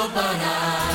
Silvana.